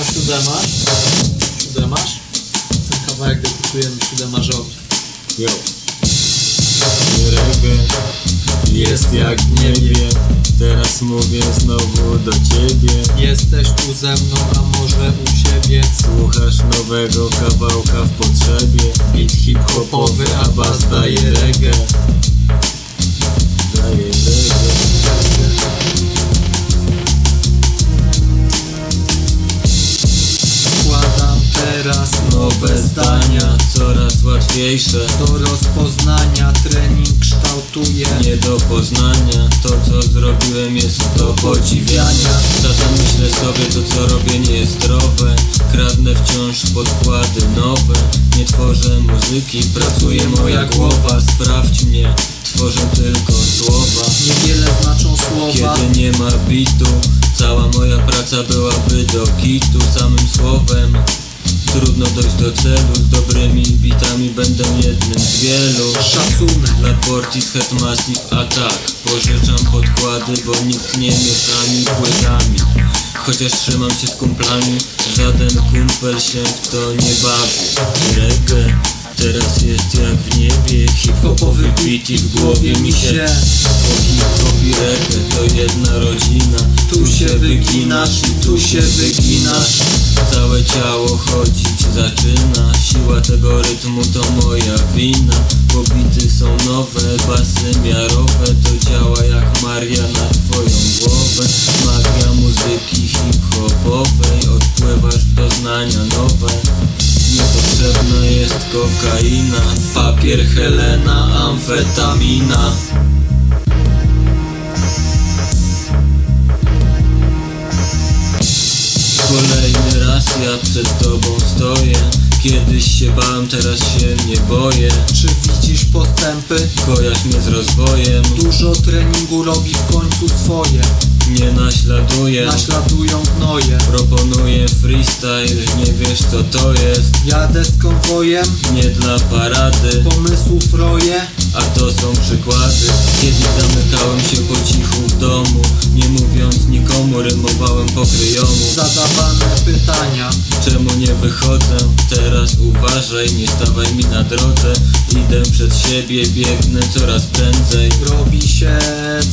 A siódemasz? Siódemasz? Ten kawałek dedykujemy siódemarzowi. Jo. Ryby jest jak w niebie Teraz mówię znowu do ciebie Jesteś tu ze mną, a może u siebie Słuchasz nowego kawałka w potrzebie Beat hip-hopowy, a bas daje reggae zdania. Coraz łatwiejsze Do rozpoznania trening kształtuje. Nie do poznania To co zrobiłem jest do podziwiania Czasem myślę sobie to co robię nie jest zdrowe Kradnę wciąż podkłady nowe Nie tworzę muzyki, pracuje moja głowa Sprawdź mnie, tworzę tylko słowa Niewiele znaczą słowa. Kiedy nie ma bitu Cała moja praca byłaby do kitu Samym słowem Trudno dojść do celu. Z dobrymi bitami będę jednym z wielu. Szacunek. dla Portis Head Massive Attack. Pożyczam podkłady, bo nikt nie miesza mi płytami. Chociaż trzymam się z kumplami Żaden kumpel się w to nie bawi. Reggae teraz jest jak w niebie. Hip-hopowy beat w głowie mi się. Hip-hop i reggae jedna rodzina. Tu się wyginasz i tu się wyginasz. Całe ciało chodzić zaczyna. Siła tego rytmu to moja wina. Bo bity są nowe, basy miarowe. To działa jak Maria na twoją głowę. Magia muzyki hip-hopowej. Odpływasz w doznania nowe. Niepotrzebna jest kokaina. Papier Helena, amfetamina przed tobą stoję Kiedyś się bałem, teraz się nie boję Czy widzisz postępy? Kojarz mnie z rozwojem Dużo treningu robi w końcu swoje. Nie naśladuję Naśladują gnoje. Proponuję freestyle, nie wiesz co to jest Jadę z konwojem, Nie dla parady, pomysłów roję. a to są przykłady Kiedyś zamykałem się po cichu w domu Nie mówiąc nikomu, rymowałem po kryjomu Zadawane pytania. Wychodzę? Teraz uważaj, nie stawaj mi na drodze. Idę przed siebie, biegnę coraz prędzej. Robi się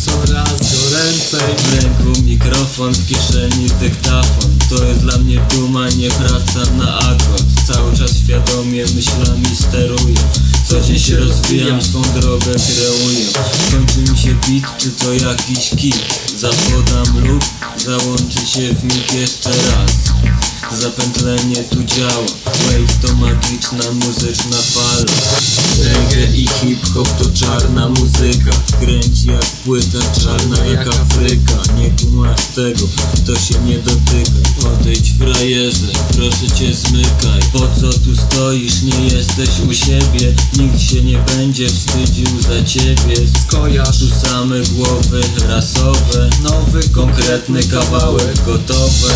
coraz goręcej. W ręku mikrofon, w kieszeni dyktafon. To jest dla mnie duma, nie praca na akord. Cały czas świadomie myślami steruję. Co dzień się rozwijam, swą drogę kreuję. Kończy mi się beat, czy to jakiś kit Zapodam lub załączy się w mig jeszcze raz Zapętlenie tu działa. Wave to magiczna muzyczna fala. Reggae i hip-hop to czarna muzyka. Kręci jak płyta czarna jak Afryka. Nie kumasz tego, to się nie dotyka. Odejdź frajerze, proszę cię zmykaj. Po co tu stoisz, nie jesteś u siebie. Nikt się nie będzie wstydził za ciebie. Skojarz. Tu same głowy rasowe. Nowy Konkretny kawałek. gotowe.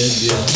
yeah.